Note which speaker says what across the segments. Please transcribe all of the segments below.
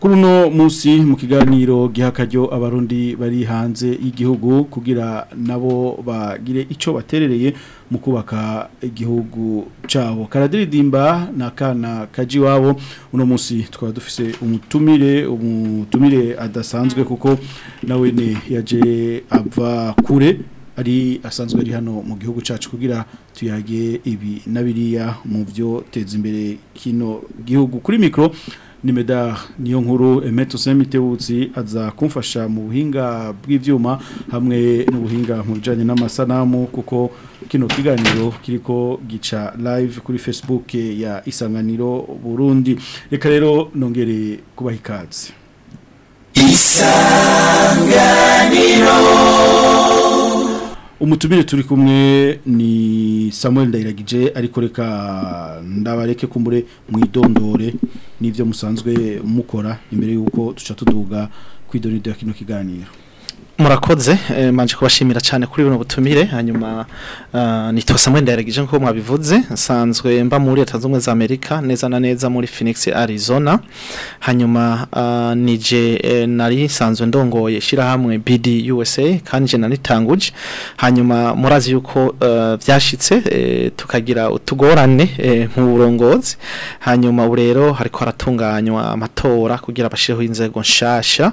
Speaker 1: kuri uno mu kiganiro gihakaryo abarundi bari hanze y'igihugu kugira nabo bagire icyo baterereye mu kubaka igihugu cyabo karadiridimba na akana kaji iwabo uno munsi tukaba dufise umutumire umutumire adasanzwe kuko nawe ni yaje ava kure ari asanzwe ari hano mu gihugu cacu kugira tuyage ibi na biriya mu byo teza imbere kino gihugu kuri mikoro ni niyonkuru niyo emeto semitewutsi aza kumfasha mu buhinga bw'ibyuma hamwe n'ubuhinga mu bijyanye n'amasanamu kuko kino kiganiro kiriko gica live kuri facebook ya isanganiro burundi reka rero nongere kubaha ikaze isanganiro umutumire turi kumwe ni Samuel Ndayiragije ariko reka ndabareke kumbure mwidondore n'ivyo musanzwe mukora imbere yuko tuca tuduga kwidonidwa kino kiganiro
Speaker 2: murakoze eh, manje kubashimira cyane kuri buno butumire hanyuma eh, nitwa Samuel ndaregeje nko mwabivuze nsanzwe mba muri Leta Zumwe za Amerika neza na neza muri Phoenix Arizona hanyuma eh, nije nari nsanzwe ndongoye shira hamwe BD USA je nari tanguje hanyuma murazi yuko byashitse tukagira utugorane mu burongozi hanyuma rero hariko haratunganywa amatora kugira abashireho inzego nshasha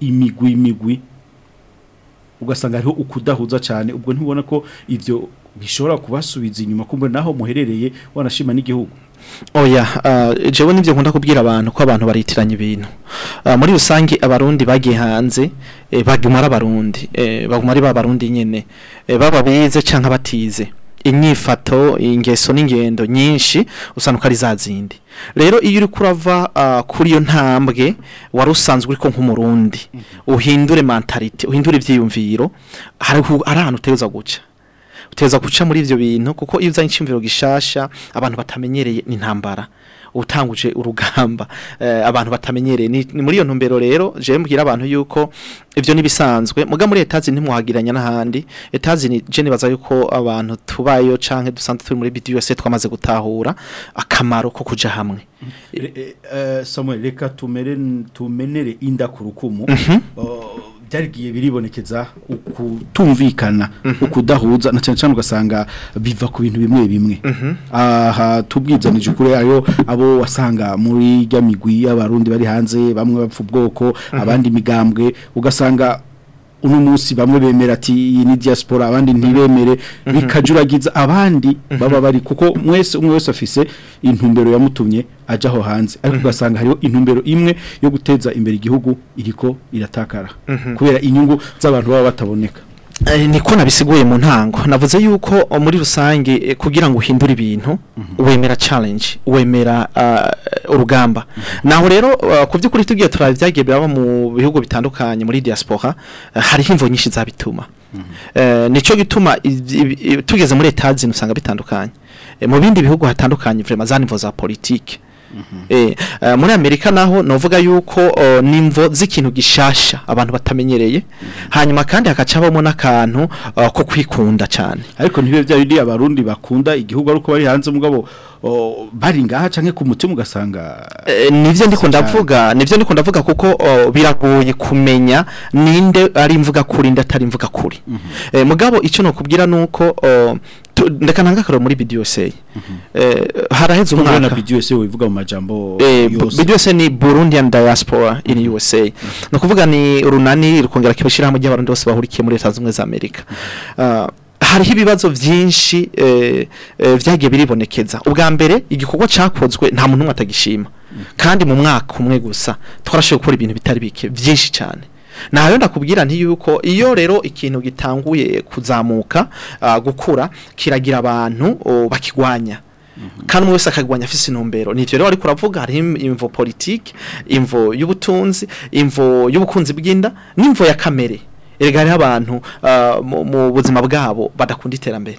Speaker 1: imigwi imigwi ugasanga hariho ukudahuza cyane ubwo ntibona ko ibyo bishobora kubasubiza inyuma kumbe naho muherereye wanashima n'igihugu
Speaker 2: oya oh, uh, jewe n'ibyo nkunda kubwira abantu ko abantu baritiranya ibintu uh, muri rusange abarundi bagiye hanze eh, bagumara abarundi eh, bagumara ari ba barundi nyine eh, baba bize cyangwa batize inyifato ingeso n'ingendo nyinshi usanga ari za zindi rero iyo uri kurava ah, kuri iyo ntambwe wari usanzwe uri ko nk'umurundi mhm. uhindure mentalite uhindure ibyiyumviro hari ahantu uteza guca uteza guca muri ibyo bintu kuko iyo uzanye icyumviro gishasha abantu batamenyereye n'intambara utanguje urugamba eh, abantu batamenyereye ni muri iyo ntumbero rero je mbwira abantu yuko ivyo nibisanzwe muga muri etazi ntimwahagiranya nahandi etazi ni je nibaza yuko abantu tubayo canke dusanzwe turi muri bidiyo se twamaze gutahura akamaro ko kuja hamwe eh, eh,
Speaker 1: Samuel reka tumere tumenere inda ku rukumu mhm. oh, byarigiye biribonekeza ukutumvikana mhm. ukudahuza na cyane cyane ugasanga biva ku bintu bimwe bimwe mhm. aha tubwizanije kure ayo abo wasanga muri migwi y'abarundi bari hanze bamwe bapfa ubwoko mhm. abandi migambwe ugasanga uno munsi bamwe bemera ati ni diaspora abandi mhm. ntibemere mhm. bikajuragiza abandi mhm. baba bari kuko mwese umwe wese afise intumbero yamutumye ajya aho hanze ariko ugasanga hariho intumbero imwe yo guteza imbere igihugu iriko iratakara kubera inyungu z'abantu baba bataboneka
Speaker 2: Eh, niko nabisiguye mu ntango navuze yuko eh, muri rusange eh, kugira ngo uhindure ibintu mhm. wemera challenge wemera urugamba mhm. naho rero ku by'ukuri tugiye turabyagiye biraba mu bihugu bitandukanye muri diaspora hariho imvo nyinshi zabituma mhm. nicyo gituma tugeze muri etaje usanga bitandukanye mu bindi bihugu hatandukanye vrema za nivo za politiki Eh, eh, muri amerika naho novuga yuko n'imvo z'ikintu gishasha abantu batamenyereye hanyuma kandi akacabamo n'akantu ko kwikunda cyane
Speaker 1: ariko ntibe bya bindi abarundi bakunda igihugu ariko bari hanze mugabo bari ngaha canke ku mutima ugasanga
Speaker 2: eh, nivyo ndiko ndavuga nivyo ndiko ndavuga kuko biragoye kumenya ninde ari mvuga kuri ndatari imvuga kuri mhm. mugabo ico nokubwira nuko ndeka nanga karo muri BDOSA mhm. eh, haraheze umwaka
Speaker 1: na BDOSA wivuga mu majambo
Speaker 2: eh, BDOSA ni Burundian diaspora in mhm. USA mhm. no kuvuga ni urunani rukongera kibashira hamwe y'abarundi bose bahurikiye muri Leta z'Ubumwe za Amerika ah, hariho ibibazo byinshi byagiye eh, biribonekeza ubwa mbere igikorwa cyakozwe nta muntu atagishima kandi mu mwaka umwe gusa twarashoboye gukora ibintu bitari bike byinshi cyane nayo ndakubwira nti yuko iyo rero ikintu gitanguye kuzamuka ah, gukura kiragira abantu bakigwanya mhm. kandi wese akagwanya afite intumbero ni ibyo rero ariko uravuga harimo imvo politiki imvo y'ubutunzi imvo y'ubukunzi bw'inda n'imvo ya kamere erega hariho abantu ah, mu buzima bwabo badakunda iterambere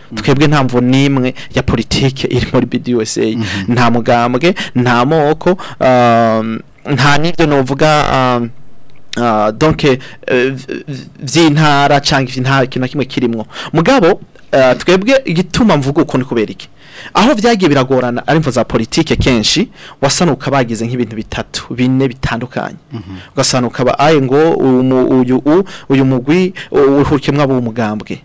Speaker 2: mm. twebwe nta mvu n'imwe ya politiki iri muri BDUSA mm-hmm. nta mugambwe nta moko um, nta n'ibyo nuvuga um, uh, donke by'intara uh, cyangwa ikintu na kimwe kirimo mugabo uh, twebwe igituma mvuga uko ni kubera iki aho byagiye biragorana ari imvo za politike kenshi wasanuka bagize nk'ibintu bitatu bine bitandukanye mhm. ugasanuka ba ayi ngo uyu mugwi uhurikemwa w'umugambwe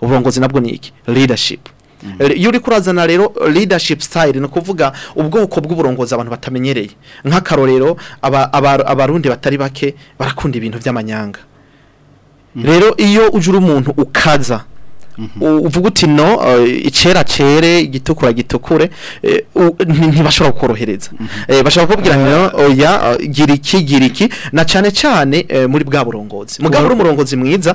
Speaker 2: uburongozi nabwo ni iki leadership mm. iyo uri kurazana rero leadership style ni ukuvuga ubwoko bw'uburongozi abantu batamenyereye nk'akarorero abarundi batari bake barakunda ibintu by'amanyanga mm. rero iyo uje umuntu ukaza uvuga uti no eh, icera cere igitukura gitukure eh, ntibashobora kukorohereza mhm. eh, bashobora kubwira ngo oya oh, gira iki gira iki na cyane cyane muri bwa burongozi mugabo uri umurongozi mwiza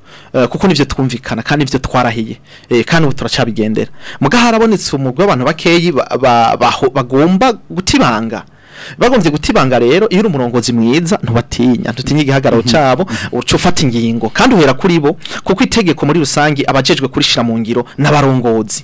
Speaker 1: eh,
Speaker 2: kuko nibyo twumvikana kandi nibyo twarahiye kandi ubu turacabigendera mugaha harabonetse umugwi w'abantu bakeyi bagomba gutibanga bagombye gutibanga rero iyo uri umurongozi mwiza ntubatinya dutinye igihagararo mhm. cyabo uca ufata ingingo kandi uhera kuri bo kuko itegeko muri rusange abajejwe kurishira mu ngiro n'abarongozi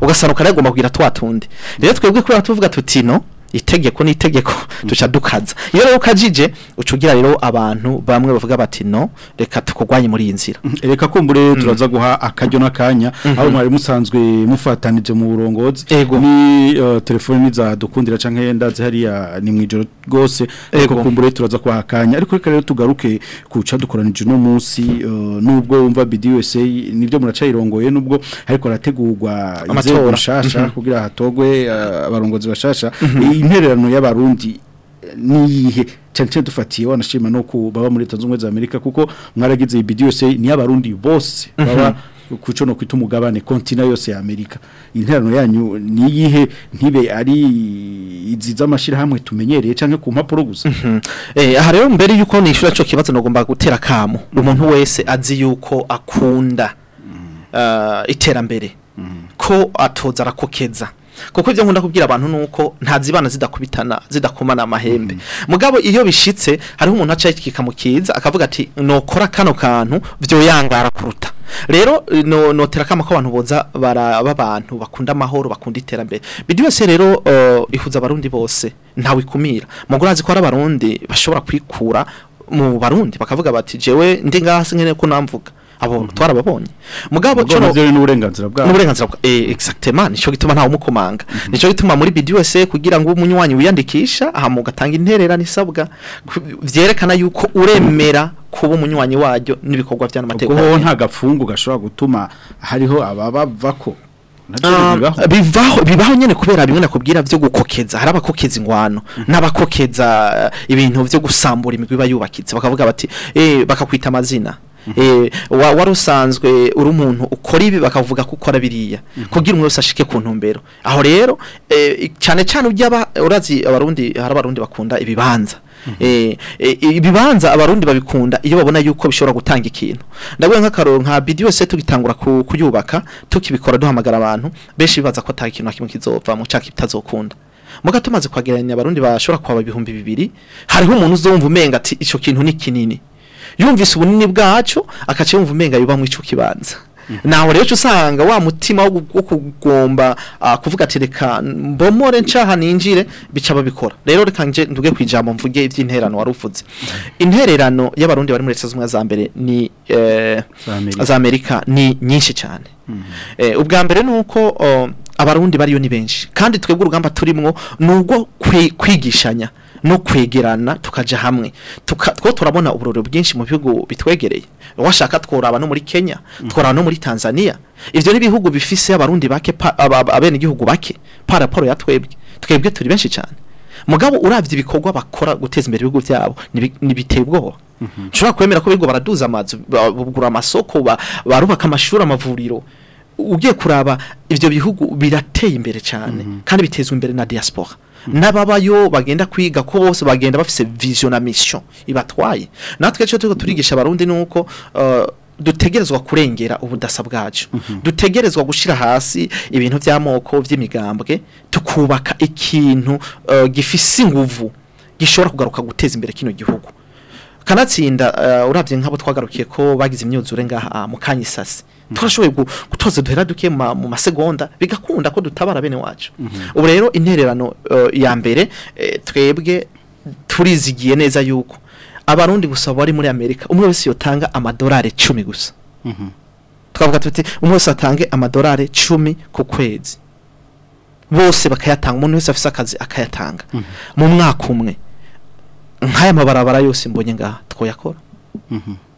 Speaker 2: ugasanuka rero agomba kugira twa tundi rero twebwe kubera tuvuga tutino itegeko n'itegeko mhm. duca dukaza iyo rero ukajije ucugira rero abantu bamwe bavuga bati no reka tukurwanye muri iyi nzira mhm.
Speaker 1: eh, reka kumbure mhm. turaza guha akaryo n'akanya aho mwari musanzwe mufatanije mu burongozi ni eh, telefone niza dukundira canke ndazi hariya ni mwijoro rwose
Speaker 2: reka
Speaker 1: kumbure turaza kwa akanya ariko reka rero tugaruke kuca dukoranije no munsi eh, nubwo wumva BDUSA nibyo muracayirongoye nubwo ariko arategurwa inzego nshasha kugira hatogwe abarongozi bashasha intererano y'abarundi niyihe cyane cyane dufatiye wanashima no ku muri Leta Zunze za Amerika kuko mwaragize ibidi yose ni y'abarundi bose mhm. baba kuco no kwita umugabane kontinent yose ya Amerika interano yanyu niyihe ntibe ari iziza amashirahamwe tumenyereye cyane ku mpapuro gusa mhm.
Speaker 2: eh aha rero mbere yuko nishura cyo kibazo nagomba gutera kamo mhm. umuntu wese azi yuko akunda ah, iterambere ko atoza arakokeza kuko ibyo nkunda kubwira abantu ni uko ntazibana zidakubitana zidakomana amahembe mugabo iyo bishitse hari umuntu acikika mu kiza akavuga ati nokora kano kantu byoyangara kuruta rero notera kama ko abantu boza baraba abantu bakunda amahoro bakunda iterambere bidi wese rero oh, ihuza abarundi bose ntawe ikumira mugura azi ko ari abarundi bashobora kwikura mu barundi bakavuga bati jewe ndi ngaha se ko namvuga abo mhm. twarababonye mugabo cyo
Speaker 1: n'uburenganzira bwabo
Speaker 2: n'uburenganzira bwa eh exactement nico gituma ntawe umukomanga mhm. nico gituma muri BDUSA kugira ngo umunywanyi wiyandikisha aha mugatanga interera nisabwa vyerekana yuko uremera kuba umunywanyi waryo n'ibikorwa by'anamateka
Speaker 1: ubwo nta gapfungu gashobora gutuma hariho ababava ko
Speaker 2: ah, bivaho bibaho nyene kubera bimwe nakubwira byo gukokeza hari abakokeza ingwano mhm. n'abakokeza ibintu byo gusambura imigwi bayubakitse bakavuga bati eh bakakwita amazina Eh, wari usanzwe uri umuntu ukora ibi bakavuga ko ukora biriya mhm. kugira umuntu wese ashike ku ntumbero aho rero eh, cyane cyane ujya urazi abarundi hari abarundi bakunda ibibanza mhm. eh, ibibanza abarundi babikunda iyo babona yuko bishobora gutanga ikintu ndavuga nk'akaroro nka bidi yose tugitangura kuyubaka tukibikora duhamagara abantu benshi bibaza ko nta kintu na kimwe kizovamo cyangwa kitazokunda muga tumaze kwageranya abarundi bashobora kuba ibihumbi bibiri hariho umuntu uzumva umenga ati icyo kintu ni kinini yumvise ubunini bwacu akaca yumva umenga yuba mu ibanza mhm. nawe rero usanga wa mutima wo kugomba ah, kuvuga ati reka mbomore ncaha ninjire bica babikora rero reka nje nduge ku ijambo mvuge iby'intererano wari uvuze mhm. intererano y'abarundi bari muri leta z'ubumwe za mbere ni eh,
Speaker 1: za amerika
Speaker 2: ni nyinshi cyane mhm. eh, ubwa mbere ni uko oh, abarundi bariyo ni benshi kandi twebwe urugamba turimo ni ubwo kwigishanya no kwegerana tukaja hamwe two turabona uburore bwinshi mu bihugu bitwegereye washaka tworaba no muri Kenya mhm. tworaba no muri Tanzania ivyo ni bihugu bifise abarundi bake abene igihugu bake par rapport ya twebwe turi benshi cyane mugabo uravye ibikorwa bakora guteza imbere ibihugu byabo nibiteye ubwoba mhm. nshobora kwemera ko bigo baraduza amazu bugura amasoko barubaka amashuri amavuriro ugiye kuraba ibyo bihugu birateye imbere cyane mhm. kandi bitezwa imbere na diaspora n'ababayo bagenda kwiga ko bose bagenda bafise vision na mission ibatwaye natwe cyo turi turigisha abarundi nuko uh, dutegerezwa kurengera ubudasa bwacu mhm. dutegerezwa gushyira hasi ibintu by'amoko by'imigambwe tukubaka ikintu uh, gifise inguvu gishobora kugaruka guteza imbere kino gihugu kanatsinda uh, urabye nk'abo twagarukiye ko bagize imyuzure ngaha mu kanyisasi twashoboye gutoza duhera duke mu masegonda bigakunda ko dutabara bene wacu mm-hmm. ubu rero intererano ya mbere e, twebwe turizigiye neza yuko abarundi gusa bari muri amerika umwe wese yotanga amadolari cumi gusa mm-hmm. twavuga tuti umwe wese atange amadolari cumi ku kwezi bose bakayatanga umuntu wese afite akazi akayatanga mm-hmm. mu mwaka umwe nk'aya mabarabara yose mbonye ngaha twoyakora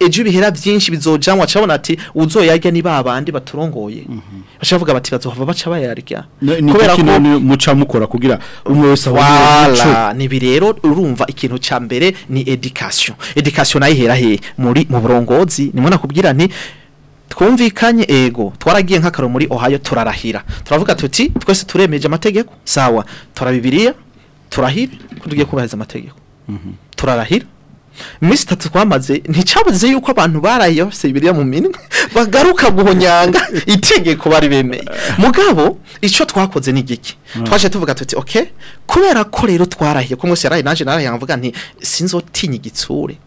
Speaker 2: ejo ibihera byinshi bizoja wacabona ati uzoyarya niba abandi baturongoye mhm. bashavuga bati bazohava baca bayarya
Speaker 1: kubera muca mukora kugira umwe wese
Speaker 2: wala nibi rero urumva ikintu ca mbere ni education education nayihera he muri mu burongozi nimwe nakubwira nti twumvikanye ego twaragiye nk'akaro muri ohayo turarahira turavuga tuti twese turemeje amategeko sawa turabibiriya turahira kudugiye kubaheza amategeko mhm. turarahira iminsi itatu twamaze nticabuze yuko abantu baraye bafite mu minwe bagaruka guhonyanga itegeko bari bemeye mugabo icyo twakoze ni igiki mm. twaje tuvuga tuti oke kubera ko rero twarahiye ko munsi yaraye naje narahiye nkavuga nti sinzotinya igitsure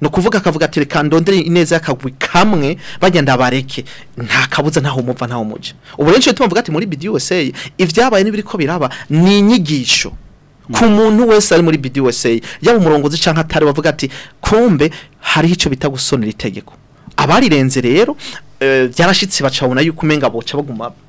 Speaker 2: ni ukuvuga akavuga ati reka ndondere ineza y'akagwi kamwe bagenda bareke nta kabuza ntaho umupfa ntaho umujya ubu rero nshyira tuvuga muri bidi USA ibyabaye n'ibiri ko biraba ni inyigisho ku hmm. muntu wese ari muri bidi USA yaba umurongozi cyangwa atari bavuga ati kumbe hariho icyo bita gusonera itegeko abarirenze rero eh, byarashyitse bacabona yuko umenga boca baguma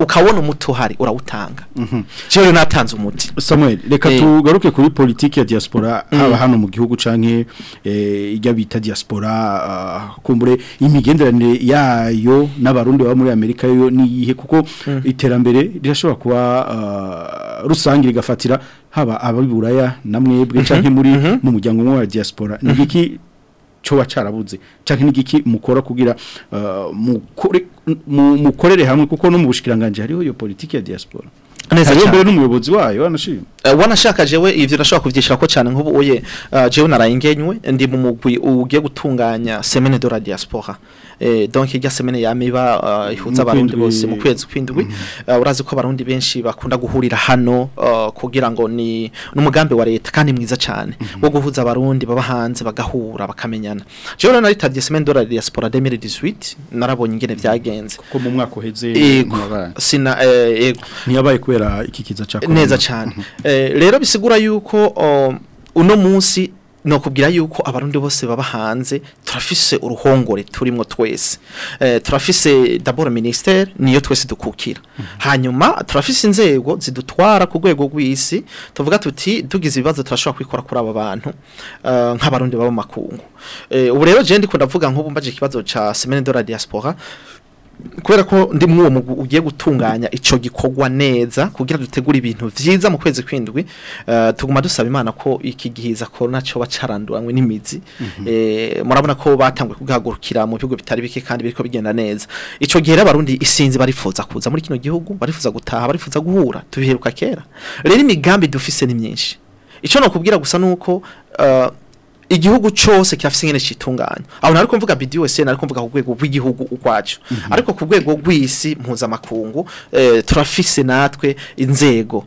Speaker 2: ukabona umuti uhari urawutanga rero mhm. natanze umuti
Speaker 1: samuel reka
Speaker 2: eh.
Speaker 1: tugaruke kuri politiki ya diaspora mm. haba hano mu gihugu canke eh, ijya bita diaspora ah, kumbure imigenderanire yayo n'abarundi ba muri amerika yo niyihe kuko mm. iterambere rirashobora kuba ah, rusange rigafatira haba abiburaya namwe mwebwe mhm. cyangwa muri mhm. mu muryango wa diaspora ni iki cyo wacarabuze cyangwa n'igiki mukora kugira uh, mukorere hamwe kuko no mu hariho iyo politiki ya diaspora mbere n'umuyobozi wayo
Speaker 2: uh, wanashaka jewe ivyo nashaka kuvyishira ko cyane nk'ubu oye uh, jewe narayengenywe ndi mu mugwi ugiye gutunganya semaine de la diaspora Eh, donke gaseme yame iba eh, ihuza abarundi bose mu kwezi kwindwi mm-hmm. eh, urazi ko abarundi benshi bakunda guhurira hano kugira ngo ni umugambi wa leta kandi mwiza cyane mm-hmm. wo guhuza abarundi baba hanze bagahura bakamenyana rero na leta semeni do la diaspora 2018 narabonye ingene vyagenze
Speaker 1: kuko mu mwaka uheze
Speaker 2: sina yego
Speaker 1: niyabaye kubera ikikiza cyako
Speaker 2: neza cyane mm-hmm. rero bisigura yuko oh, uno munsi no kubwira yuko abarundi bose baba hanze turafise uruhongore turimo twese eh, turafise dabora minisiteri niyo twese dukukira mhm. hanyuma turafise inzego zidutwara ku rwego rw'isi tuvuga tuti tugize ibibazo turashobora kwikora kuri aba bantu eh, nk'abarundi baba makungu eh, ubu rero je ndikunda vuga nk'ubu mbaje ikibazo ca Semaine de la Diaspora kubera ko ndi muri uwo mugwi ugiye gutunganya icyo gikorwa neza kugira dutegure ibintu byiza mu kwezi kw'indwi eh, tuguma dusaba imana ko iki gihiza ko nacyo bacaranduranywe n'imizi mhm. eh, murabona ko batanguye kugahagurukira mu bihugu bitari bike kandi biriko bigenda neza icyo gihe abarundi isinzi barifuza kuza muri kino gihugu barifuza gutaha barifuza guhura tubiheruka kera rero imigambi dufise ni myinshi icyo nakubwira gusa ni uko eh, igihugu cyose kirafise ingene citunganya aho nariko mvuga BDOS nariko mvuga ku rwego rw'igihugu ukwacu mhm. ariko ku rwego rw'isi mpuzamakungu eh, turafise natwe inzego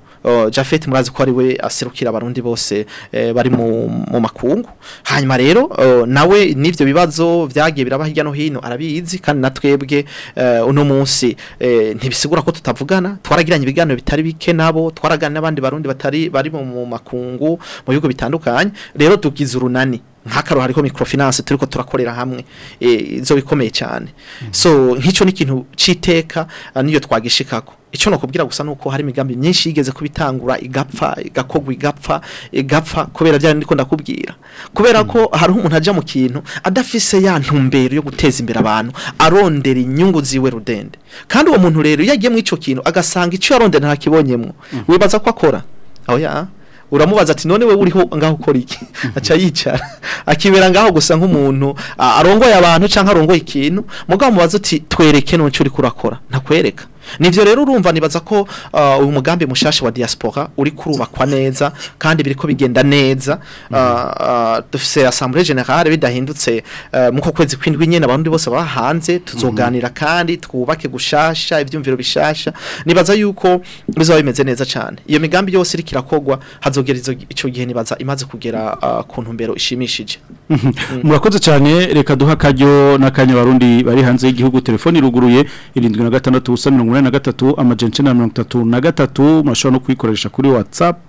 Speaker 2: Jafet murazi ko ari we aserukira abarundi bose eh, bari mu makungu hanyuma rero nawe n'ibyo bibazo byagiye biraba hirya no hino arabizi kandi natwebwe eh, uno munsi eh, ntibisigura ko tutavugana twaragiranye ibiganiro bitari bike nabo twaragana n'abandi barundi batari bari mu makungu mu bihugu bitandukanye rero tugize urunani nk'akaro hariko microfinance ko turakorera hamwe izo bikomeye cyane hmm. so nk'icyo ni ikintu citeka niyo twagishikako icyo nakubwira gusa nuko hari imigambi myinshi yigeze kubitangura igapfa igakogwa igapfa igapfa kubera byari ndiko ndakubwira kubera ko hari umuntu ajya mu kintu adafise ya ntumbero yo guteza imbere abantu arondera inyungu ziwe rudende kandi uwo muntu rero iyo agiye muri icyo kintu agasanga icyo yarondera ntakibonyemo mm. wibaza ko akora oh, aho ya uramubaza ati none we uriho ngaho ukora iki mm-hmm. aca yicara akibera ngaho gusa nk'umuntu arongoye abantu cyangwa arongoye ikintu mugabo mubaza uti twereke n'ucyo uri kurakora ntakwereka nibyo rero urumva nibaza ko uh, uyu mugambi mushasha wa diaspora uri kurubakwa neza kandi biri ko bigenda neza uh, uh, dufise assemblée générale bidahindutse muko kwezi kwindwi nyene abandi bose bahanze tuzoganira mhm. kandi twubake gushasha ivyumviro bishasha nibaza yuko bizaba bimeze neza cyane iyo migambi yose iri kirakogwa hazogerizo ico gihe nibaza imaze kugera ku ntumbero ishimishije mhm. mm.
Speaker 1: murakoze cyane reka duha akaryo n'akanya barundi bari hanze y'igihugu telefone iruguruye 76 ubusa na gatatu amajana na mirongo itatu na gatatu mushobora no kuyikoresha kuri watsapu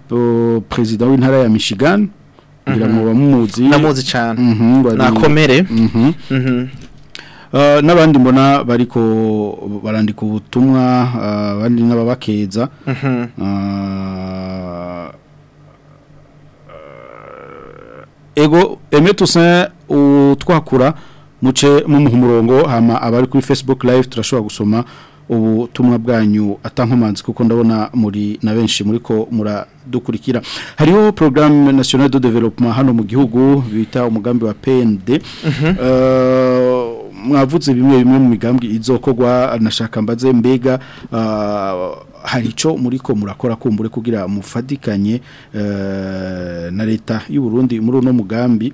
Speaker 1: perezida w'intara ya Michigan kugira ngo mhm.
Speaker 2: bamuzi namuzi cyane
Speaker 1: mhm,
Speaker 2: nakomere
Speaker 1: mhm. Uh, n'abandi mbona bariko barandika ubutumwa uh, abandi n'ababakeza uh, ego eme tusa utwakura muce mu umurongo hama abari kuri facebook live turashobora gusoma ubutumwa bwanyu atankomanzi kuko ndabona muri na benshi muri ko muradukurikira hariho programme national de development hano mu gihugu bita umugambi wa PND mm -hmm. uh, mwavuze bimwe bimwe mu migambwe izokogwa nashaka mbaze mbega uh, hari icyo muri ko murakora kumbure kugira mufadikanye uh, na leta y'u Burundi muri uno mugambi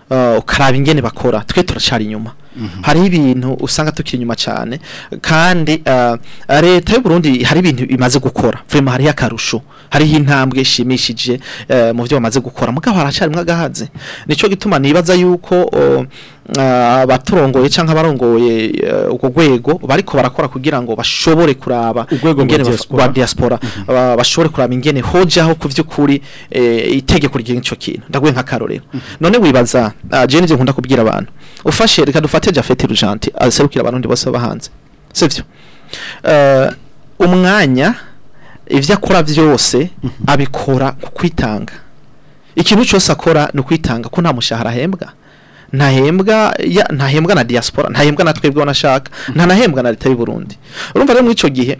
Speaker 2: ukaraba ingene bakora twe turacari inyuma mhm. hari ibintu usanga tukiri inyuma cyane kandi leta y'u Burundi hari ibintu imaze gukora vrema hariho akarusho hariho intambwe ishimishije bworoshye eh, mu byo bamaze gukora mugabo haracarimo agahaze nicyo gituma nibaza yuko eh, abaturongoye cyangwa abarongoye eh, ubwo rwego bariko barakora kugira ngo bashobore kuraba
Speaker 1: urwego rwa diaspora
Speaker 2: mhm. bashobore kuraba ingene hojaho ku by'ukuri itegeko rigenga icyo kintu ndaguye nk'akarorero mhm. none wibaza jene ibyo nkunda kubwira abantu ufashe reka dufate jafete rujanti aserukira abarundi bose bahanze sibyo umwanya ibyo akora byose mhm. abikora ku kwitanga ikintu cyose akora ni ukwitanga ko nta mushahara ahembwa ntahembwa ntahembwa na diaspora ntahembwa na twebwe wanashaka mhm. ntanahembwa na leta y'uburundi urumva rero muri icyo gihe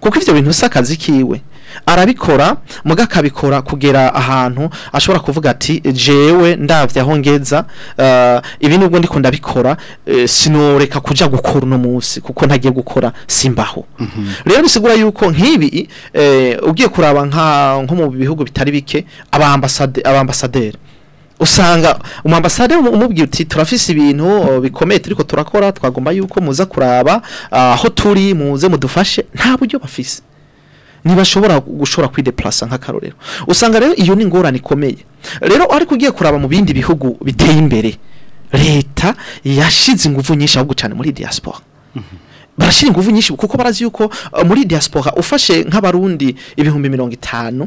Speaker 2: kuko ibyo bintu si akazi kiwe arabikora muga akabikora kugera ahantu ashobora kuvuga ati jewe ndabye aho ngeza eh, ibi nubwo ndiko ndabikora eh, sinoreka kuja gukora uno munsi kuko ntagiye gukora simbaho mhm. rero bisigura yuko nk'ibi eh, ugiye kuraba nko mu bihugu bitari bike abambasaderi usanga umambasade umubwira uti turafise ibintu bikomeye turiko turakora twagomba yuko muza kuraba aho turi muze mudufashe nta buryo bafise ntibashobora gushobora kwidepurasa nk'akarorero usanga rero iyo ni ingorane ikomeye rero ariko ugiye kuraba mu bindi bihugu biteye imbere leta yashize ingufu nyinshi ahubwo cyane muri diaspora mhm. barashyira ingufu nyinshi kuko barazi yuko uh, muri diaspora ufashe nk'abarundi ibihumbi mirongo itanu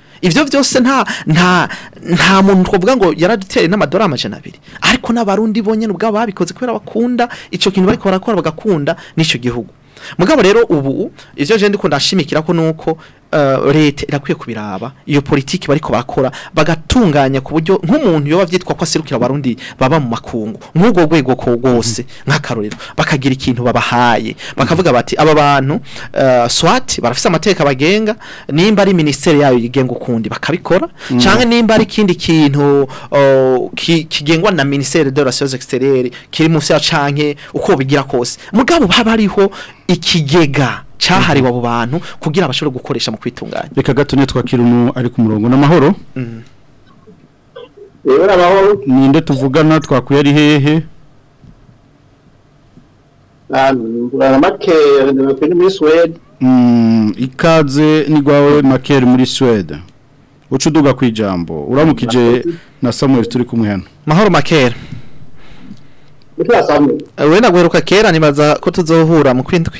Speaker 2: ibyo byose nta nta nta muntu twavuga ngo yaraduteye n'amadorari amajana abiri ariko n'abarundi bonyine ubwabo babikoze kubera bakunda icyo kintu bariko barakora bagakunda n'icyo gihugu mugabo rero ubu ivyo je ndiko ndashimikira ko nuko Eh, leta irakwiye kubiraba iyo politiki bariko bakora bagatunganya ku buryo nk'umuntu yoba byitwa ko aserukira abarundi baba mu makungu nk'ubwo rwego ko rwose nk'akarorero bakagira ikintu babahaye bakavuga bati aba bantu eh, SWAT barafise amateka bagenga nimba ari minisiteri yayo yigenga ukundi bakabikora mm. cyangwa nimba ari ikindi kintu oh, kigengwa na minisiteri de la soze exterieur kiri munsi ya canke uko bigira kose mugabo haba hariho ikigega cyahariwe abo bantu kugira abashobore gukoresha mu kwitunganya
Speaker 1: reka gato twakira umu ari ku murongo n'amahoro
Speaker 3: mm.
Speaker 1: ninde tuvugana twakuye ari hehe mm, ikaze ni rwawe makeri muri suwede uca uduga ku ijambo uramukije na samuel turi kumwe hano
Speaker 2: mahoro makeri
Speaker 3: eh,
Speaker 2: we naguheruka kera nibaza ko tuzohura mu kwindwi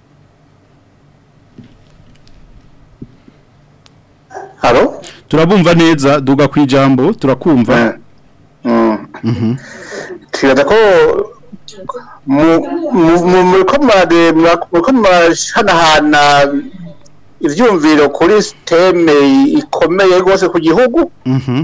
Speaker 3: haro
Speaker 1: turabumva neza duga ku ijambo turakumva
Speaker 3: twibaza eh. mm. mhm. ko muriko ivyumviro kuri siteme ikomeye rwose ku gihugu
Speaker 1: mhm.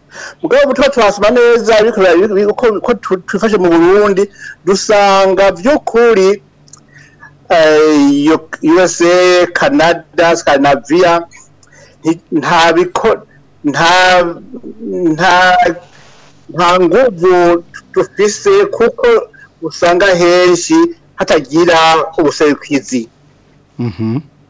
Speaker 3: mugabo tuba turasoma neza ko twifashe mu burundi dusanga by'ukuri usa canada scandinavia nta nta nguvu dufise kuko usanga henshi hatagira ubusabikwizi
Speaker 1: mhm.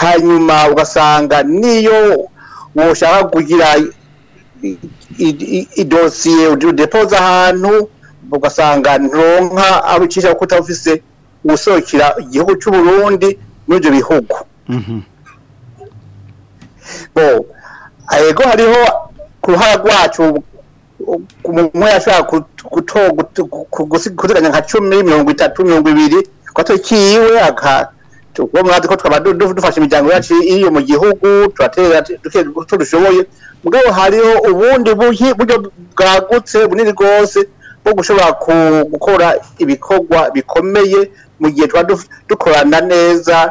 Speaker 3: hanyuma ugasanga niyo woshaka kugira idosiye udepoza ahantu ugasanga nturonka arucisha kuko utafise gusohokera igihugu cy'u Burundi n'ibyo bihugu yego mhm. hariho ku ruhara rwacu umuntu yashobora guteganya nka cumi mirongo itatu mirongo ibiri gato kiwe ubwo mwazi ko twaba dufasha imiryango yacu iyo mu gihugu turatera turushoboye mugabo hariho ubundi buryo bwagutse bunini rwose bwo gushobora gukora ibikorwa bikomeye mu gihe twa dukorana neza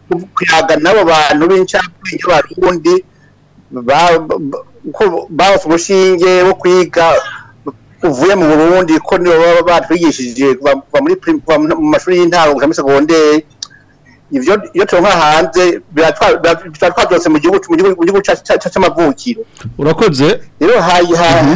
Speaker 3: kuyaga n'abo bantu b'incabwenge barundi babafa umushinge wo kwiga uvuye mu burundi ko nibo baba batwigishije kuva mu mashuri y'intango gusa muri segonderi ibyo iyo turonka hanze biratwabyose mu gihugu cyacu cy'amavukiro
Speaker 1: urakoze
Speaker 3: rero hayi
Speaker 1: mhm.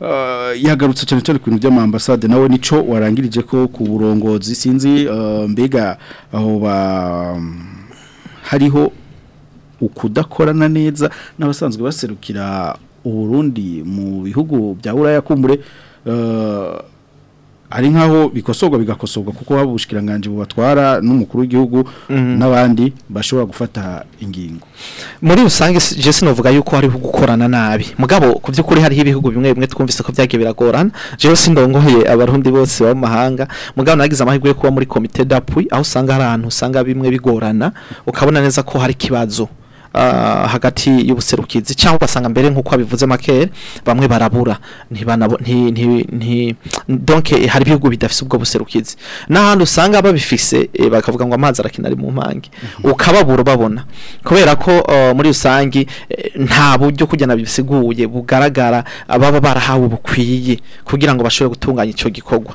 Speaker 3: Eh,
Speaker 1: yagarutse cyane cyane ku bintu by'amambasade nawe nico warangirije ko ku burongozi sinzi eh, mbega aho ba hariho ukudakorana neza n'abasanzwe baserukira Burundi mu bihugu bya buraya kumbure eh, ari nkaho bikosorwa bigakosorwa kuko babushikiranganje bubatwara n'umukuru w'igihugu mhm. n'abandi bashobora gufata ingingo
Speaker 2: muri rusange je sinovuga yuko hari gukorana nabi mugabo ku by'ukuri hari ibihugu bimwe bimwe twumvise ko byagiye biragorana je sindongoye abarundi bose bo mahanga mugabo nagize amahirwe yo kuba muri comité d'appui aho usanga hari ahantu usanga bimwe bigorana ukabona neza ko hari ikibazo. Ah, hagati y'ubuserukizi cyangwa ugasanga mbere nk'uko abivuze makere bamwe barabura donke hari ibihugu bidafite ubwo buserukizi n'ahandi usanga babifise eh, bakavuga ngo amazi arakina mu mpange mm-hmm. ukababura babona kubera ko oh, muri rusange eh, nta buryo kujyana bisiguye bugaragara baba barahawe bukwiye kugira ngo bashobore gutunganya icyo gikorwa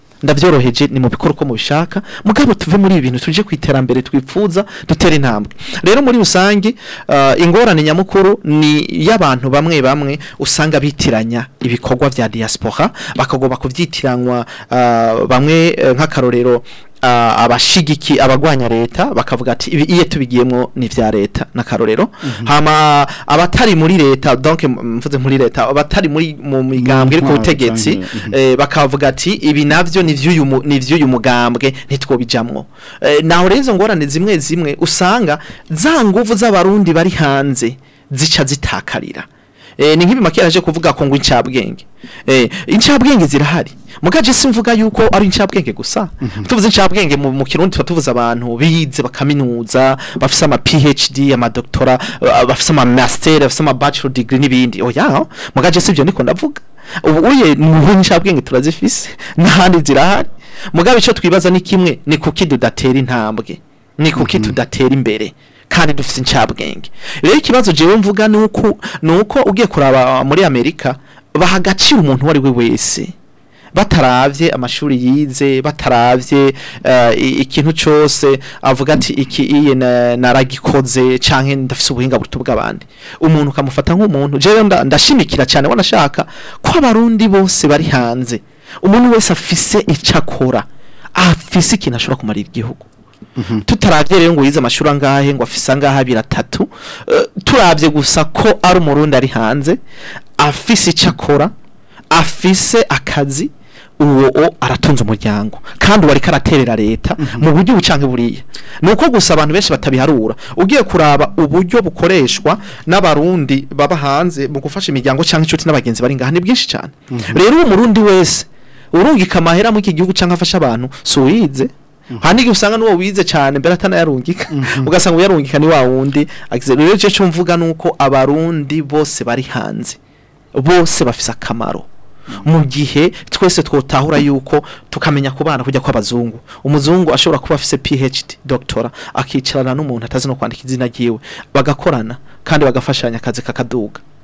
Speaker 2: ndabyoroheje ni mu bikora uko mubishaka mugabo tuve muri ibi bintu tuje ku iterambere twifuza dutera intambwe rero muri rusange uh, ingorane nyamukuru ni iy'abantu bamwe bamwe usanga bitiranya ibikorwa bya diaspora bakagomba kubyitiranwa uh, bamwe eh, nk'akarorero Uh, abashigiki abagwanya leta bakavuga ati ibi iye tubigiyemo ni vya leta na karorero mhm. hama abatari muri leta donc mvuze muri leta abatari muri mu migambwe ku butegetsi
Speaker 1: mhm.
Speaker 2: eh, bakavuga ati ibi navyo ni vy'uyu ni vy'uyu mugambwe ntitwobijamwo eh, naho rezo ngorane zimwe zimwe usanga za nguvu z'abarundi bari hanze zica zitakarira Eh, ni nk'ibimakira aje kuvuga ko ngo incabwenge eh, incabwenge zirahari mugaje si simvuga yuko ari incabwenge gusa mhm. tuvuze incabwenge mu kirundi tuvuze abantu bize bakaminuza bafise ama PhD ama doctora eh, bafise ama master bafise ama bachelor degree nibindi oya mugaje sivyo niko ndavuga ubuye mu ncabwenge turazifise nahandi zirahari mugabe icyo twibaza ni kimwe ni kuki dudatera intambwe ni kuki mhm. tudatera imbere kandi dufite incabwenge rero ikibazo jewe mvuga ni uko ugiye kuraba ah, muri amerika baha agaciro umuntu uwo ari we wese batarabye amashuri yize batarabye eh, ikintu cyose avuga ati iki iye naragikoze canke ndafise ubuhinga buto bw'abandi umuntu kamufata nk'umuntu jewe ndashimikira cyane wanashaka ko abarundi bose bari hanze umuntu wese afise icakora afise ikintu ashobora kumarira igihugu tutarabye rero ngo yize amashuri angahe ngo afise angahe abiri atatu eh, turabye gusa ko ari umurundi ari hanze afise icyo akora afise akazi uwo aratunze umuryango kandi uwo ariko araterera leta mhm. mu buryo bucange buriya ni uko gusa abantu benshi batabiharura ugiye kuraba uburyo bukoreshwa n'abarundi baba hanze mu gufasha imiryango cyangwa inshuti n'abagenzi bari ngaha ni bwinshi cyane mhm. rero uwo murundi wese urungika amahera muri iki gihugu cyangwa afasha abantu si uwize Mhm. hari n'igihe usanga n'uwo wize cyane mbere atanayarungika mhm. ugasanga uyarungika ni wa wundi rero icyo cyo mvuga ni uko abarundi bose bari hanze bose bafise akamaro mhm. mu gihe twese twotahura yuko tukamenya kubana kujya kw'abazungu umuzungu ashobora kuba afite phd doctora akicarana n'umuntu atazi no kwandika izina ryiwe bagakorana kandi bagafashanya akazi kakaduga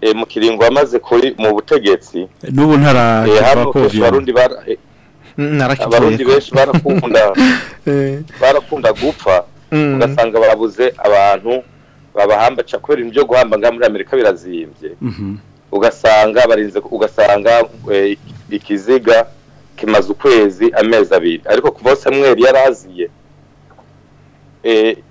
Speaker 2: eh,
Speaker 4: mu kiringo wamaze kuri mu butegetsi
Speaker 1: n'ubu ntarakiva
Speaker 4: eh, abarundi benshi barakunda barakunda gupfa
Speaker 2: mm.
Speaker 4: ugasanga barabuze abantu babahamba cakora ibyo guhamba ngaha muri amerika birazimbye
Speaker 1: mhm.
Speaker 4: ugasanga barinze ugasanga eh, ikiziga kimaze ukwezi amezi abiri ariko kuva aho yari yaraziye eh,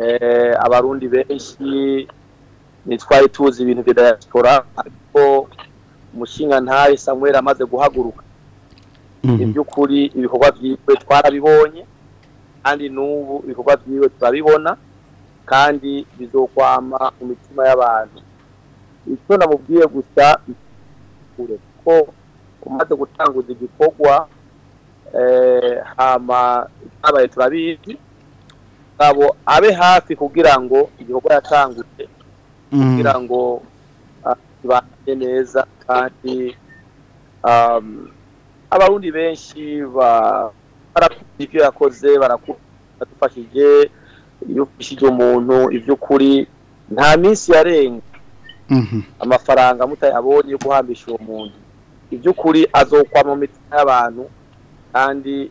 Speaker 4: eh,
Speaker 5: abarundi benshi ntitwari tuzi ibintu bya diaspora ariko umushinga ntawe Samuel amaze guhaguruka
Speaker 1: mhm.
Speaker 5: iby'ukuri ibikorwa byiwe twarabibonye kandi n'ubu ibikorwa byiwe turabibona kandi bizokwama mu mitima y'abantu icyo namubwiye gusa kure ko umaze gutanguza igikorwa eh, hama twabaye turabizi abo abe hafi kugira ngo igikorwa yatanguje mm. kugira ngo ah, kibanje neza kandi abarundi benshi ba ibyo yakoze baradufashije iyo ufashije umuntu iby'ukuri nta minsi yarenga
Speaker 1: mhm.
Speaker 5: amafaranga mutayabonye yo guhambisha uwo muntu iby'ukuri azokwama mu mitima y'abantu kandi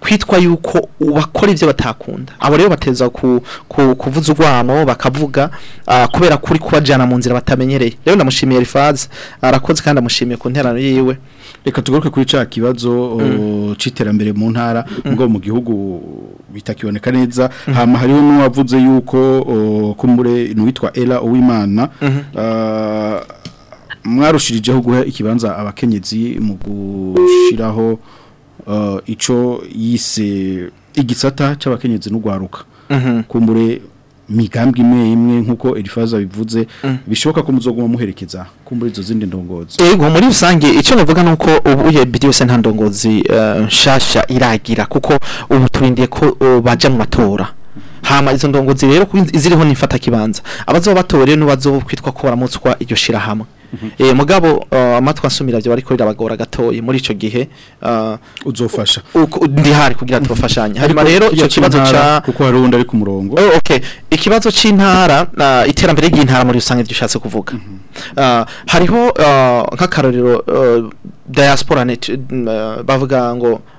Speaker 2: kwitwa yuko bakora ibyo batakunda abo rero bateza kuvuza urwano bakavuga ah, kubera kuri kubajyana mu nzira batamenyereye rero ndamushimiye rifaze arakoze kandi amushimiye ku nterano yiwe
Speaker 1: reka tugaruke kuri cya kibazo oh, mm. cy'iterambere mu ntara mm. ubwo mu gihugu bitakiboneka neza mm. hama hariho n'uwavuze yuko oh, kumbure n'uwitwa era uwimana mm-hmm. ah, mwarushirijeho guha ikibanza abakenyezi mu gushyiraho Eh, icyo yise igisata cy'abakenyezi n'ugwaruka
Speaker 2: mhm.
Speaker 1: kumbure migambwe imwe imwe nkuko Elifaza bivuze mm. bishoboka ko muzoguma muherekeza kumbure izo zindi ndongozi
Speaker 2: yego muri rusange icyo navuga nuko ubu uye bidiyose nta ndongozi eh, nshasha iragira kuko ubu turindiye ko eh, baje mu matora hama izo ndongozi rero iziriho nifata kibanza abazobatoreye n'ubazo kwitwa ko baramutswa iryo shira hamwe Mhm. eh mugabo uh, amatwa asumira byo bari ko rirabagora gatoye muri ico gihe uh,
Speaker 1: uzofasha
Speaker 2: ndi hari kugira tubafashanye
Speaker 1: harima
Speaker 2: rero ico kibazo ca
Speaker 1: kuko harundi ari ku murongo
Speaker 2: oh okay ikibazo c'intara uh, iterambere ry'intara muri rusange ryushatse kuvuga mhm. hariho nk'akarorero diaspora net bavuga ngo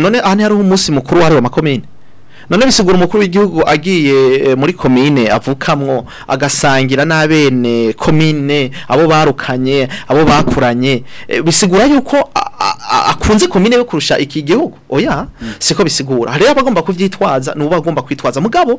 Speaker 2: none aha hari umunsi mukuru wahariwe amakomine none bisigura umukuru w'igihugu agiye eh, muri komine avukamwo agasangira n'abene komine abo barukanye abo bakuranye eh, bisigura yuko akunze komine yo kurusha iki gihugu oya hmm. siko bisigura hari abagomba kubyitwaza n'uba agomba kwitwaza mugabo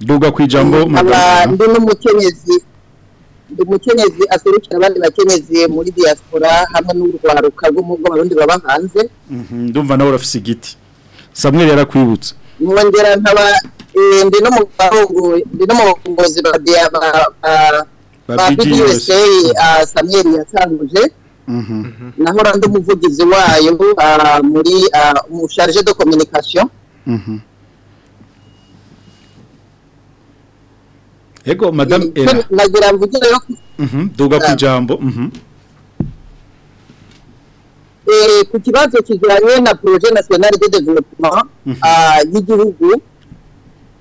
Speaker 1: duga ku ijambo
Speaker 6: ndi n'umukenyezi ndi umukenyezi aserukira abandi bakenyezi muri diaspora hamwe n'urwaruka rw'abarundi baba hanze
Speaker 1: mhm, ndumva nawe urafise igiti samweri yarakwibutsa
Speaker 6: mwongera nkaba eh, ndi ndi no ba ba BDSA yatanguje
Speaker 1: mhm.
Speaker 6: naho rando umuvugizi wayo ah, muri ah, musharge de communication
Speaker 1: mhm. yego madamu era
Speaker 6: nagira ngo ugereyo
Speaker 1: mhm, duga ku ijambo mhm.
Speaker 6: eh, ku kibazo kijyanye na proje nationale de development
Speaker 1: mhm.
Speaker 6: ah, y'igihugu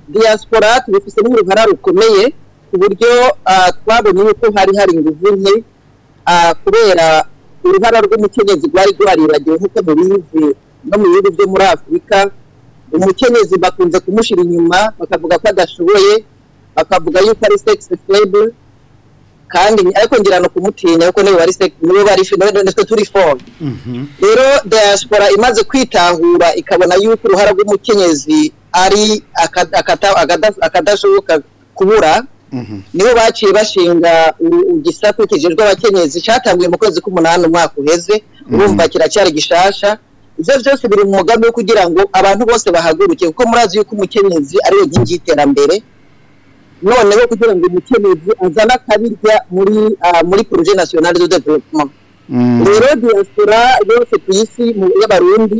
Speaker 6: diaspora tubifisemo uruhara rukomeye ku buryo ah, twabonye yuko hari hari ingufu nke ah, kubera uruhara rw'umukenyezi rwari rwariragiwe nk'uko mubizi no mu bihugu byo muri afurika umukenyezi bakunze kumushyira inyuma bakavuga ko adashoboye bakavuga yuko ari sekisi febo kandi ariko ngira no kumutinya kuko niba ari sekisi nibo bari twe turi fomu
Speaker 1: mhm.
Speaker 6: rero diaspora imaze kwitahura ikabona yuko uruhare rw'umukenyezi ari akadashoboka kubura
Speaker 1: mhm.
Speaker 6: nibo baciye bashinga igisate kijejwe abakenyezi cyatanguye mu kwezi k'umunani umwaka uheze mhm. urumva kiracyari gishasha ibyo byose biri mu mugambi wo kugira ngo abantu bose bahaguruke kuko murazi yuko umukenyezi ariwe nkingi y'iterambere noneho kugira ngo umukenyezi azane akabirya muri ah, muri projet national de développement
Speaker 1: mm.
Speaker 6: rero diaspora yose ku isi y'abarundi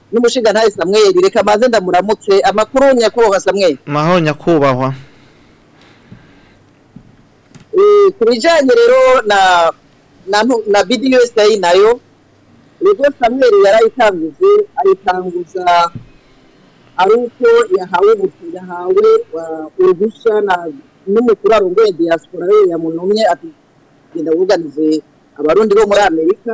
Speaker 6: n'umushinga ntayo samweri reka maze ndamuramutse amakuru nyakubahwa samweri
Speaker 2: maho nyakubahwa
Speaker 6: eh, ku bijyanye rero na na bidiyo sayi nayo rero samweri yarayitanguje ayitanguza ari uko yahawe yahawe uh, uruhushya n'umukuru arongoye diaspora we yamunumye ati genda wuganize abarundi bo muri amerika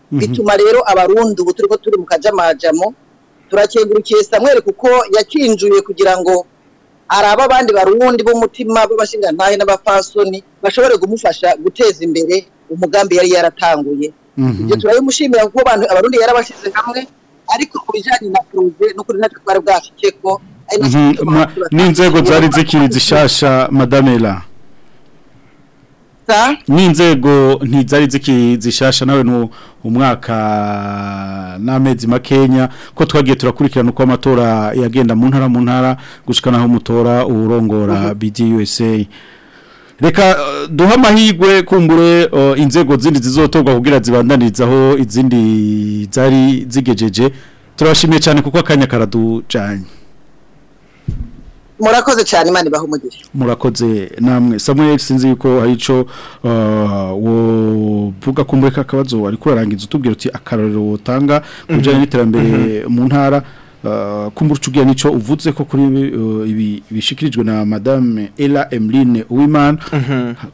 Speaker 1: mhm.
Speaker 6: bituma rero abarundi ubu turi ko turi mu kajamajamo turakengurukiye samweri kuko yakinjuye kugira ngo araba abandi barundi b'umutima b'abashingantahe n'abapfasoni bashobore kumufasha guteza imbere umugambi yari yaratanguye
Speaker 1: mhm.
Speaker 6: ibyo turabimushimira kuko abarundi yarabashyize hamwe ariko ku bijyanye na poroje n'ukuri ntacyo twari bwashyike
Speaker 1: n'inzego zari zikiri zishasha
Speaker 6: madamera
Speaker 1: n'inzego ntizari zishasha nawe umwaka n'amezi makenya ko twagiye turakurikirana uko amatora yagenda mu ntara mu ntara gushika naho mutora uburongora mhm. bidi USA reka uh, duha amahirwe kumbure uh, inzego zindi zizotorwa kugira zibandanizaho izindi zari zigejeje turabashimiye cyane kuko akanya karadujanye
Speaker 6: murakoze cyane imana ibaha
Speaker 1: murakoze namwe samuel sinzi yuko hari icyo uvuga uh, ko mureka akabazo ariko urarangiza utubwira uti akarorero wotanga ku bijyanye mhm. n'iterambere mhm. mu ntara Uh, kumburuca ubwira nicyo uvuze ko kuri uh, ibi bishikirijwe na madame Ella emline Uwimana
Speaker 2: mhm.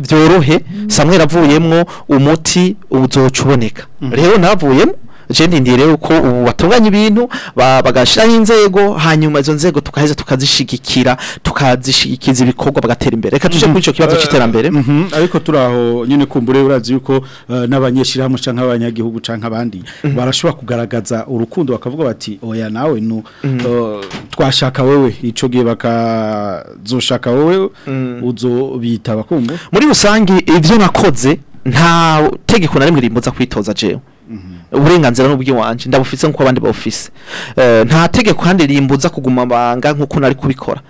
Speaker 2: byorohe samweri avuyemo umuti uzoca uboneka mm. rero navuyemo jenda uko ubu batunganya ibintu bagashiraho inzego hanyuma izo nzego tukaheza tukazishyigikira tukazishigikiza ibikorwa bagatera imbere reka tuje mhm. kuri ico kibazo eh, cy'iterambere
Speaker 1: mhm. ariko turaho nyene kumbure urazi yuko eh, n'abanyeshira hamwe canka abanyagihugu canka abandi mhm. barashobora kugaragaza urukundo bakavuga bati oya nawe no eh, twashaka wewe ico gihe bakazoshaka wowe mm. uzobita bakumva
Speaker 2: muri rusangi ivyo nakoze nta tegeko na rimwe rimbuza kwitoza jewe uburenganzira n'ubw'iwanjye ndabufise nk'uko abandi bawufise eh, nta tegeko kandi rimbuza kuguma amabanga nk'uko nari kubikora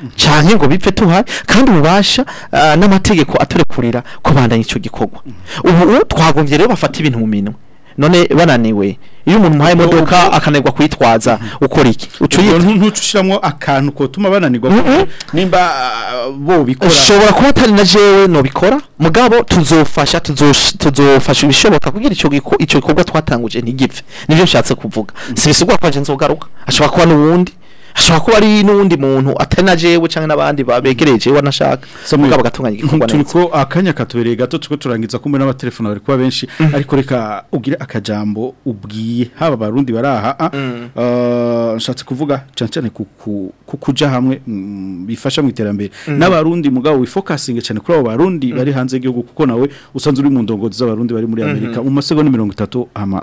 Speaker 2: mhm. cyane ngo bipfe tuhaye kandi ububasha ah, n'amategeko aturekurira kubandanya icyo gikorwa mhm. ubu twagombye rero bafata ibintu mu minwe none bananiwe iyo umuntu umuhaye imodoka akananirwa kwitwaza ukora iki
Speaker 1: ntucishiramo akantu kotuma bananirwa nimba uh, bo bikora
Speaker 2: ushobora kuba atari na jewe nobikora mugabo tuzofasha tuzofasha ibishoboka kugira icyo gikorwa twatanguje ntigipfe nibyo nshatse kuvuga mm. si bisubwa kwaje nzogaruka ashobora kuba n'uwundi hashobora kuba ari n'undi muntu atari na jewe cyangwa n'abandi babegereye jewe anashaka mugabo agatunganya igikorwa neza
Speaker 1: turiko akanya katubereye gato turiko turangiza kumwe n'abatelefone bari kuba benshi mm. ariko reka ugira akajambo ubwiye haba barundi baraha ah, mm. uh, nshatse kuvuga cyane cyane ku kujya hamwe mm, bifasha mu iterambere n'abarundi mugabo wifokasinge cyane kuri abo barundi bari hanze y'igihugu kuko nawe usanze uri mu ndongozi z'abarundi bari muri Amerika mm-hmm. mu masegonda
Speaker 7: 30 ama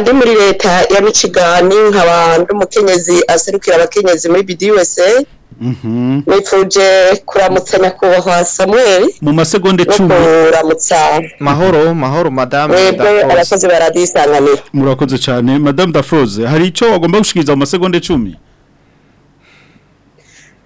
Speaker 7: ndi muri leta ya michigan nkaba ndi umukenyezi aserukira abakenyezi muri
Speaker 1: bidi
Speaker 7: nifuje kuramutsa nyakubahwa samuel
Speaker 1: mu
Speaker 7: masegonda
Speaker 1: icumi
Speaker 7: kuramutsa
Speaker 2: mahoro mahoro madame
Speaker 7: abakozi baradisanganira
Speaker 1: murakoze cyane madame dafoze hari icyo wagomba gushikiriza mu
Speaker 7: masegonda icumi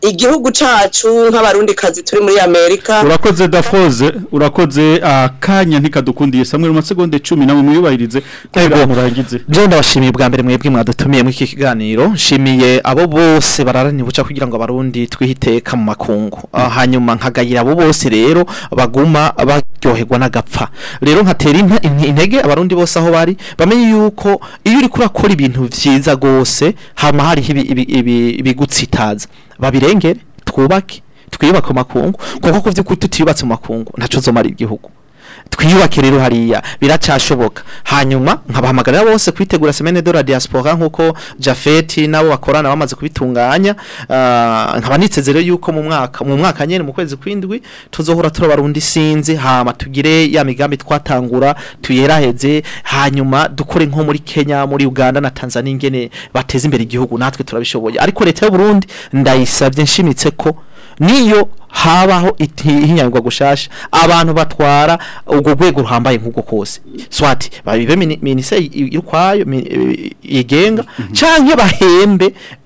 Speaker 7: igihugu cacu nk'abarundi kazi turi muri amerika
Speaker 1: urakoze dafoze urakoze akanya ah, ntikadukundiye samwe mu masegonde cumi namwe muyubahirize kubera
Speaker 2: byo ndabashimiye bwa mbere mwebwe mwadutumiye muri iki kiganiro nshimiye abo bose bararanye buca kugira ngo abarundi twihiteka mu makungu ah, hanyuma nkagayira abo bose rero baguma ryoherwa n'agapfa rero nkatera intege abarundi bose aho bari bamenye yuko iyo uri kurakora ibintu byiza rwose haba hariho ibigutsitaza babirengere twubake twiyubake amakungu kuko ku by'ukuri tutiyubatse mu ntacyo zomara igihugu twiyubake rero hariya biracashoboka hanyuma nkabahamagarira bose kwitegura semene de la diaspora nk'uko jafeti nabo bakorana bamaze kubitunganya ah, nkaba nitsezere yuko mu mwaka mu mwaka nyine mu kwezi kw'indwi tuzohora turabarundi sinzi hama tugire ya migambi twatangura tuyeraheze hanyuma dukore nko muri Kenya muri Uganda na Tanzania ingene bateza imbere igihugu natwe turabishoboye ariko leta y'u Burundi ndayisabye nshimitse ko niyo habaho ihinyarwa gushasha abantu batwara ubwo rwego ruhambaye nkuko kose swati babibe minisiteri y'ukwayo igenga mhm. cyangwa bahembe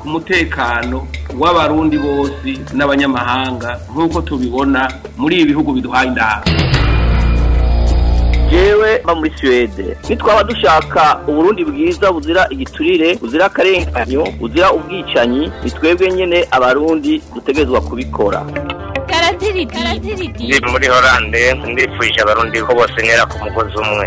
Speaker 2: ku
Speaker 8: mutekano w'abarundi bose n'abanyamahanga nk'uko tubibona muri ibi bihugu biduhaye inama
Speaker 9: jewe mba muri suwede nitwaba dushaka uburundi bwiza buzira igiturire buzira akarenganyo buzira ubwicanyi ni twebwe nyine abarundi dutegerezwa kubikora
Speaker 10: ndi muri horande ndifurije abarundi ko bose ntera ku mugozi umwe